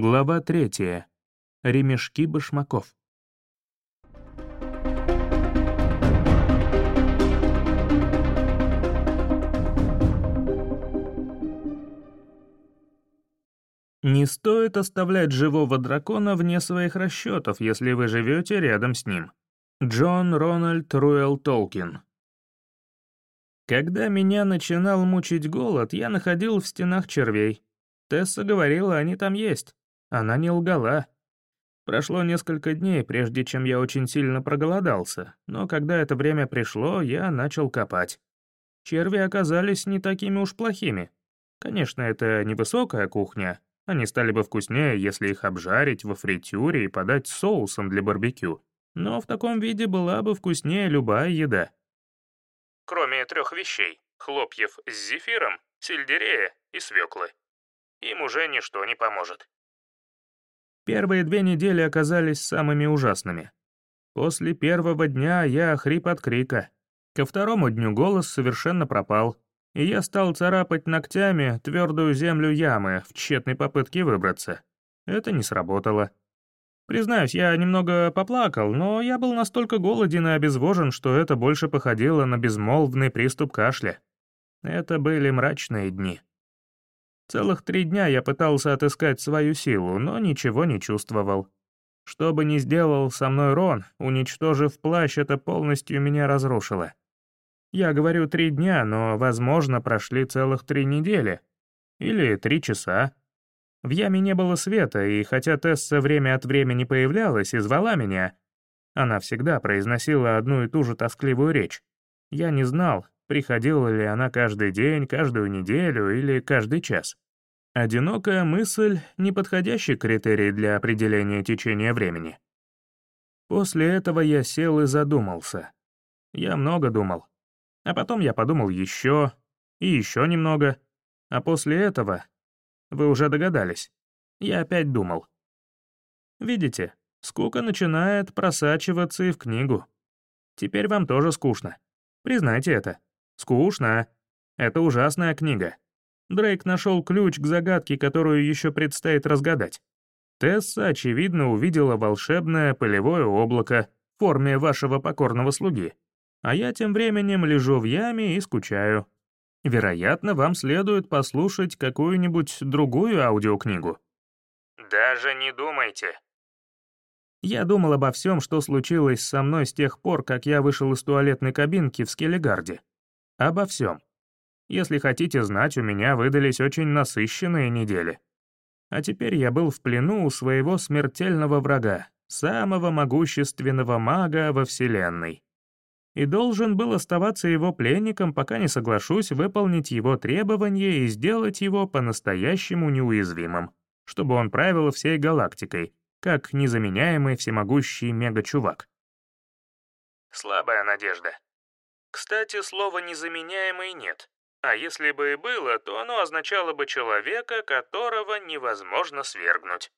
Глава третья. Ремешки башмаков. Не стоит оставлять живого дракона вне своих расчетов, если вы живете рядом с ним. Джон Рональд Руэлл Толкин. Когда меня начинал мучить голод, я находил в стенах червей. Тесса говорила, они там есть. Она не лгала. Прошло несколько дней, прежде чем я очень сильно проголодался, но когда это время пришло, я начал копать. Черви оказались не такими уж плохими. Конечно, это невысокая кухня. Они стали бы вкуснее, если их обжарить во фритюре и подать соусом для барбекю. Но в таком виде была бы вкуснее любая еда кроме трех вещей — хлопьев с зефиром, сельдерея и свеклы. Им уже ничто не поможет. Первые две недели оказались самыми ужасными. После первого дня я хрип от крика. Ко второму дню голос совершенно пропал, и я стал царапать ногтями твердую землю ямы в тщетной попытке выбраться. Это не сработало. Признаюсь, я немного поплакал, но я был настолько голоден и обезвожен, что это больше походило на безмолвный приступ кашля. Это были мрачные дни. Целых три дня я пытался отыскать свою силу, но ничего не чувствовал. Что бы ни сделал со мной Рон, уничтожив плащ, это полностью меня разрушило. Я говорю три дня, но, возможно, прошли целых три недели. Или три часа. В яме не было света, и хотя Тесса время от времени появлялась и звала меня, она всегда произносила одну и ту же тоскливую речь. Я не знал, приходила ли она каждый день, каждую неделю или каждый час. Одинокая мысль — неподходящий критерий для определения течения времени. После этого я сел и задумался. Я много думал. А потом я подумал еще и еще немного. А после этого вы уже догадались. Я опять думал. Видите, скука начинает просачиваться и в книгу. Теперь вам тоже скучно. Признайте это. Скучно. Это ужасная книга. Дрейк нашел ключ к загадке, которую еще предстоит разгадать. Тесса, очевидно, увидела волшебное полевое облако в форме вашего покорного слуги. А я тем временем лежу в яме и скучаю. Вероятно, вам следует послушать какую-нибудь другую аудиокнигу. Даже не думайте. Я думал обо всем, что случилось со мной с тех пор, как я вышел из туалетной кабинки в Скеллигарде. Обо всем. Если хотите знать, у меня выдались очень насыщенные недели. А теперь я был в плену у своего смертельного врага, самого могущественного мага во Вселенной и должен был оставаться его пленником, пока не соглашусь выполнить его требования и сделать его по-настоящему неуязвимым, чтобы он правил всей галактикой, как незаменяемый всемогущий мега-чувак. Слабая надежда. Кстати, слова «незаменяемый» нет. А если бы и было, то оно означало бы человека, которого невозможно свергнуть.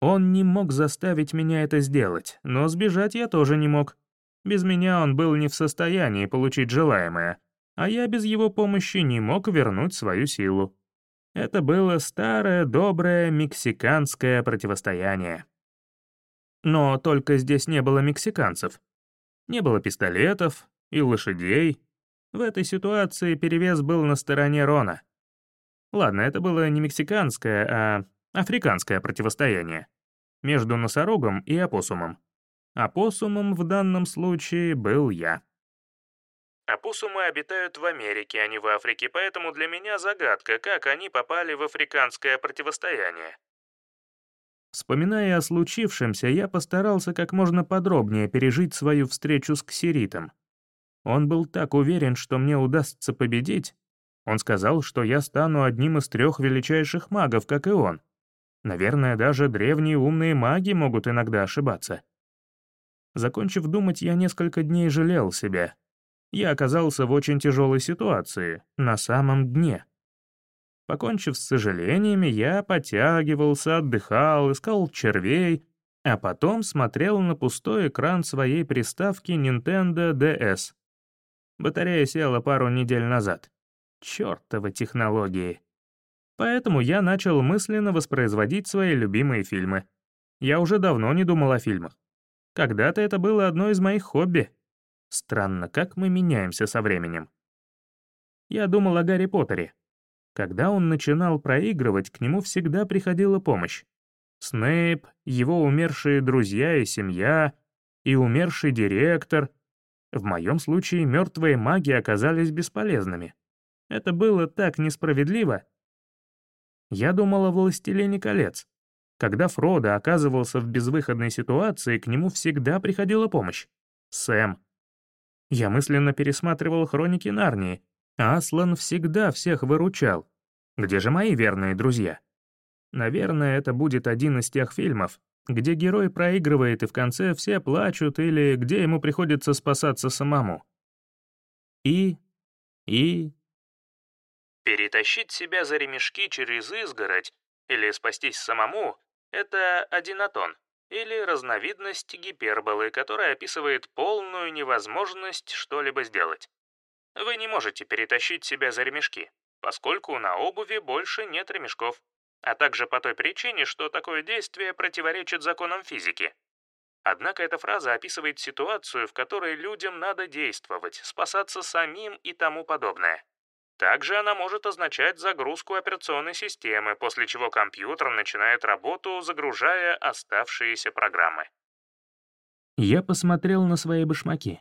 Он не мог заставить меня это сделать, но сбежать я тоже не мог. Без меня он был не в состоянии получить желаемое, а я без его помощи не мог вернуть свою силу. Это было старое, доброе мексиканское противостояние. Но только здесь не было мексиканцев. Не было пистолетов и лошадей. В этой ситуации перевес был на стороне Рона. Ладно, это было не мексиканское, а африканское противостояние. Между носорогом и опоссумом. Опоссумом в данном случае был я. Опоссумы обитают в Америке, а не в Африке, поэтому для меня загадка, как они попали в африканское противостояние. Вспоминая о случившемся, я постарался как можно подробнее пережить свою встречу с Ксеритом. Он был так уверен, что мне удастся победить. Он сказал, что я стану одним из трех величайших магов, как и он. Наверное, даже древние умные маги могут иногда ошибаться. Закончив думать, я несколько дней жалел себя. Я оказался в очень тяжелой ситуации, на самом дне. Покончив с сожалениями, я потягивался, отдыхал, искал червей, а потом смотрел на пустой экран своей приставки Nintendo DS. Батарея села пару недель назад. Чёртовы технологии. Поэтому я начал мысленно воспроизводить свои любимые фильмы. Я уже давно не думал о фильмах. Когда-то это было одно из моих хобби. Странно, как мы меняемся со временем. Я думал о Гарри Поттере. Когда он начинал проигрывать, к нему всегда приходила помощь. Снейп, его умершие друзья и семья, и умерший директор. В моем случае мертвые маги оказались бесполезными. Это было так несправедливо. Я думал о «Властелине колец». Когда Фродо оказывался в безвыходной ситуации, к нему всегда приходила помощь. Сэм. Я мысленно пересматривал хроники Нарнии. Аслан всегда всех выручал. Где же мои верные друзья? Наверное, это будет один из тех фильмов, где герой проигрывает и в конце все плачут или где ему приходится спасаться самому. И... и... Перетащить себя за ремешки через изгородь или спастись самому — это одинатон, или разновидность гиперболы, которая описывает полную невозможность что-либо сделать. Вы не можете перетащить себя за ремешки, поскольку на обуви больше нет ремешков, а также по той причине, что такое действие противоречит законам физики. Однако эта фраза описывает ситуацию, в которой людям надо действовать, спасаться самим и тому подобное. Также она может означать загрузку операционной системы, после чего компьютер начинает работу, загружая оставшиеся программы. Я посмотрел на свои башмаки.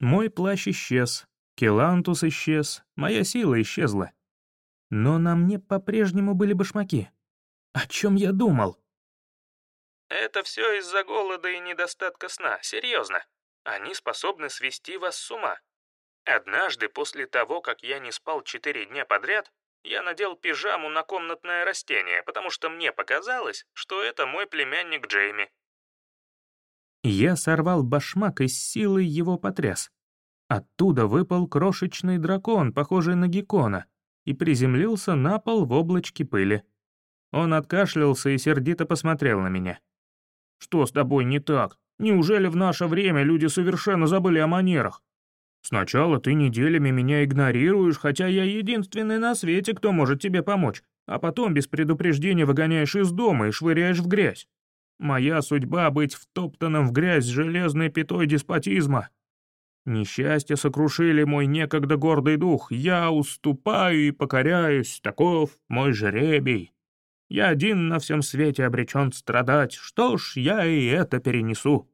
Мой плащ исчез, Келантус исчез, моя сила исчезла. Но на мне по-прежнему были башмаки. О чем я думал? Это все из-за голода и недостатка сна, серьезно. Они способны свести вас с ума. Однажды, после того, как я не спал четыре дня подряд, я надел пижаму на комнатное растение, потому что мне показалось, что это мой племянник Джейми. Я сорвал башмак и с силой его потряс. Оттуда выпал крошечный дракон, похожий на геккона, и приземлился на пол в облачке пыли. Он откашлялся и сердито посмотрел на меня. «Что с тобой не так? Неужели в наше время люди совершенно забыли о манерах? Сначала ты неделями меня игнорируешь, хотя я единственный на свете, кто может тебе помочь, а потом без предупреждения выгоняешь из дома и швыряешь в грязь. Моя судьба — быть втоптанным в грязь железной пятой деспотизма. Несчастья сокрушили мой некогда гордый дух. Я уступаю и покоряюсь, таков мой жребий. Я один на всем свете обречен страдать, что ж, я и это перенесу.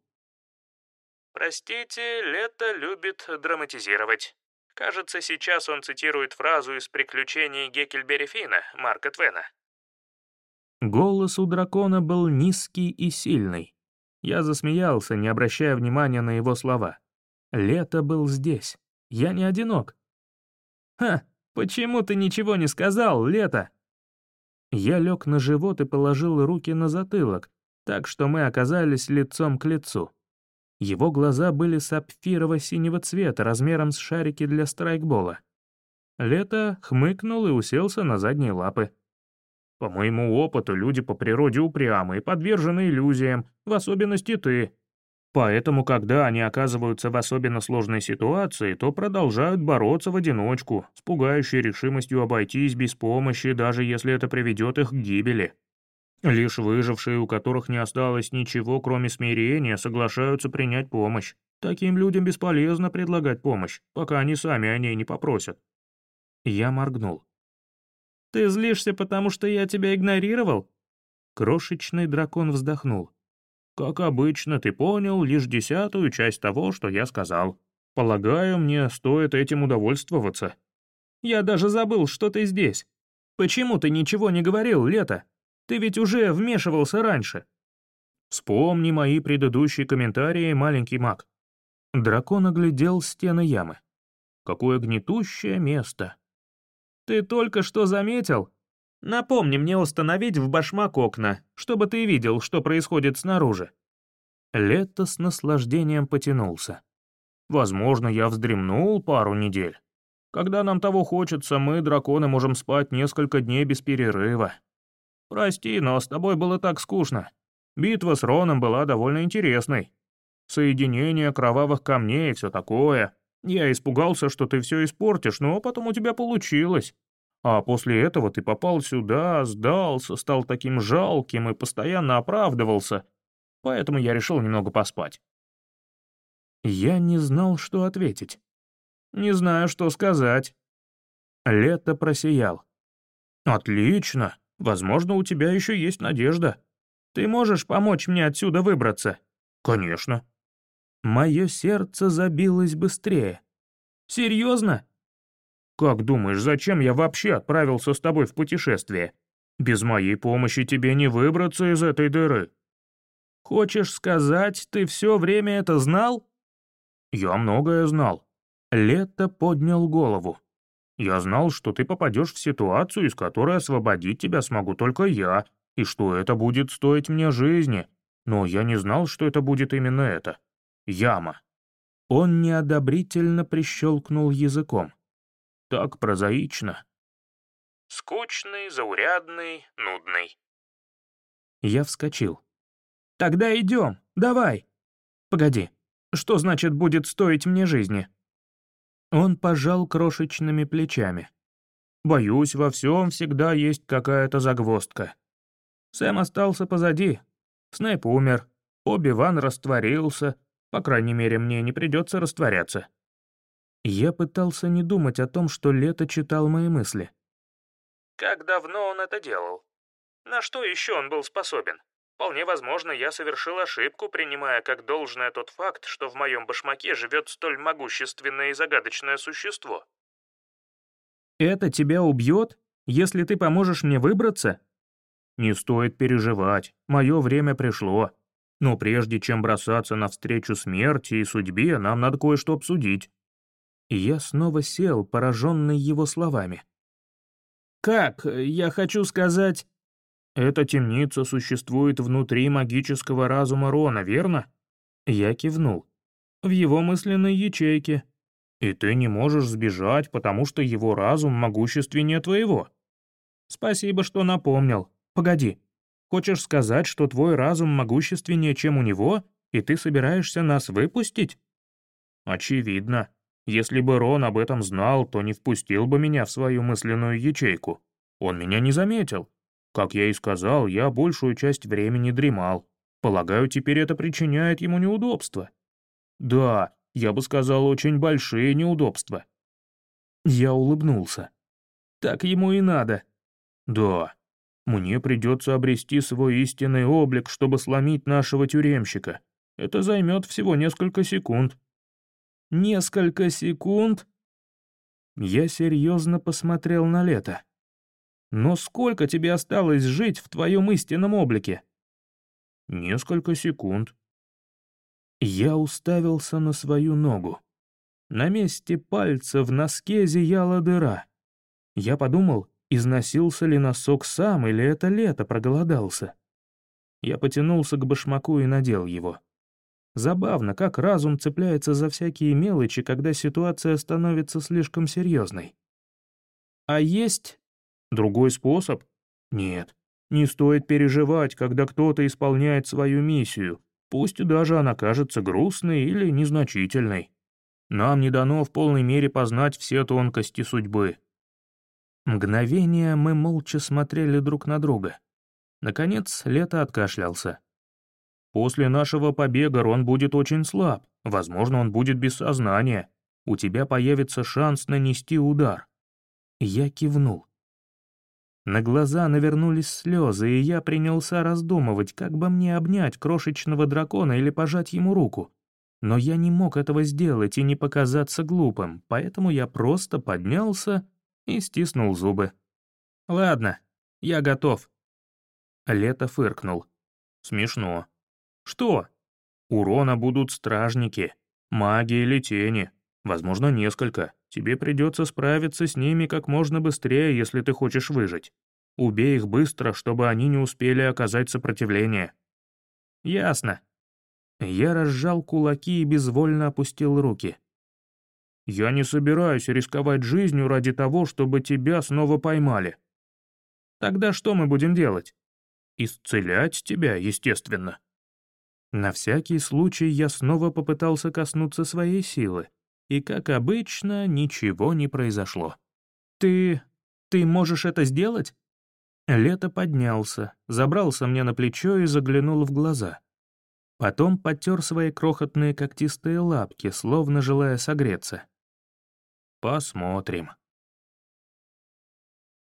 Простите, Лето любит драматизировать. Кажется, сейчас он цитирует фразу из «Приключений Геккельбери Фина» Марка Твена. Голос у дракона был низкий и сильный. Я засмеялся, не обращая внимания на его слова. Лето был здесь. Я не одинок. «Ха, почему ты ничего не сказал, Лето?» Я лег на живот и положил руки на затылок, так что мы оказались лицом к лицу. Его глаза были сапфирово-синего цвета, размером с шарики для страйкбола. Лето хмыкнул и уселся на задние лапы. «По моему опыту, люди по природе упрямы и подвержены иллюзиям, в особенности ты. Поэтому, когда они оказываются в особенно сложной ситуации, то продолжают бороться в одиночку, с пугающей решимостью обойтись без помощи, даже если это приведет их к гибели. Лишь выжившие, у которых не осталось ничего, кроме смирения, соглашаются принять помощь. Таким людям бесполезно предлагать помощь, пока они сами о ней не попросят. Я моргнул. «Ты злишься, потому что я тебя игнорировал?» Крошечный дракон вздохнул. «Как обычно, ты понял лишь десятую часть того, что я сказал. Полагаю, мне стоит этим удовольствоваться». «Я даже забыл, что ты здесь. Почему ты ничего не говорил, Лето?» Ты ведь уже вмешивался раньше. Вспомни мои предыдущие комментарии, маленький маг. Дракон оглядел стены ямы. Какое гнетущее место. Ты только что заметил? Напомни мне установить в башмак окна, чтобы ты видел, что происходит снаружи. Лето с наслаждением потянулся. Возможно, я вздремнул пару недель. Когда нам того хочется, мы, драконы, можем спать несколько дней без перерыва. Прости, но с тобой было так скучно. Битва с Роном была довольно интересной. Соединение кровавых камней и все такое. Я испугался, что ты все испортишь, но потом у тебя получилось. А после этого ты попал сюда, сдался, стал таким жалким и постоянно оправдывался. Поэтому я решил немного поспать». Я не знал, что ответить. «Не знаю, что сказать». Лето просиял. «Отлично. Возможно, у тебя еще есть надежда. Ты можешь помочь мне отсюда выбраться?» «Конечно». Мое сердце забилось быстрее. «Серьезно?» «Как думаешь, зачем я вообще отправился с тобой в путешествие? Без моей помощи тебе не выбраться из этой дыры». «Хочешь сказать, ты все время это знал?» «Я многое знал». Лето поднял голову. «Я знал, что ты попадешь в ситуацию, из которой освободить тебя смогу только я, и что это будет стоить мне жизни, но я не знал, что это будет именно это. Яма». Он неодобрительно прищелкнул языком. «Так прозаично». «Скучный, заурядный, нудный». Я вскочил. «Тогда идем, давай!» «Погоди, что значит будет стоить мне жизни?» Он пожал крошечными плечами. «Боюсь, во всем всегда есть какая-то загвоздка. Сэм остался позади. Снэп умер. Оби-Ван растворился. По крайней мере, мне не придется растворяться». Я пытался не думать о том, что Лето читал мои мысли. «Как давно он это делал? На что еще он был способен?» Вполне возможно, я совершил ошибку, принимая как должное тот факт, что в моем башмаке живет столь могущественное и загадочное существо. «Это тебя убьет, если ты поможешь мне выбраться?» «Не стоит переживать, мое время пришло. Но прежде чем бросаться навстречу смерти и судьбе, нам надо кое-что обсудить». И я снова сел, пораженный его словами. «Как? Я хочу сказать...» Эта темница существует внутри магического разума Рона, верно? Я кивнул. В его мысленной ячейке. И ты не можешь сбежать, потому что его разум могущественнее твоего. Спасибо, что напомнил. Погоди. Хочешь сказать, что твой разум могущественнее, чем у него, и ты собираешься нас выпустить? Очевидно. Если бы Рон об этом знал, то не впустил бы меня в свою мысленную ячейку. Он меня не заметил. Как я и сказал, я большую часть времени дремал. Полагаю, теперь это причиняет ему неудобства. Да, я бы сказал, очень большие неудобства. Я улыбнулся. Так ему и надо. Да, мне придется обрести свой истинный облик, чтобы сломить нашего тюремщика. Это займет всего несколько секунд. Несколько секунд? Я серьезно посмотрел на лето. Но сколько тебе осталось жить в твоем истинном облике? Несколько секунд. Я уставился на свою ногу. На месте пальца в носке зияла дыра. Я подумал, износился ли носок сам или это лето проголодался. Я потянулся к башмаку и надел его. Забавно, как разум цепляется за всякие мелочи, когда ситуация становится слишком серьезной. А есть Другой способ? Нет. Не стоит переживать, когда кто-то исполняет свою миссию, пусть даже она кажется грустной или незначительной. Нам не дано в полной мере познать все тонкости судьбы. Мгновение мы молча смотрели друг на друга. Наконец, Лето откашлялся. «После нашего побега Рон будет очень слаб. Возможно, он будет без сознания. У тебя появится шанс нанести удар». Я кивнул. На глаза навернулись слезы, и я принялся раздумывать, как бы мне обнять крошечного дракона или пожать ему руку. Но я не мог этого сделать и не показаться глупым, поэтому я просто поднялся и стиснул зубы. «Ладно, я готов». Лето фыркнул. «Смешно». «Что?» «У Рона будут стражники, маги или тени, возможно, несколько. Тебе придется справиться с ними как можно быстрее, если ты хочешь выжить. Убей их быстро, чтобы они не успели оказать сопротивление». «Ясно». Я разжал кулаки и безвольно опустил руки. «Я не собираюсь рисковать жизнью ради того, чтобы тебя снова поймали». «Тогда что мы будем делать?» «Исцелять тебя, естественно». На всякий случай я снова попытался коснуться своей силы, и, как обычно, ничего не произошло. «Ты... Ты можешь это сделать?» Лето поднялся, забрался мне на плечо и заглянул в глаза. Потом потер свои крохотные когтистые лапки, словно желая согреться. «Посмотрим»,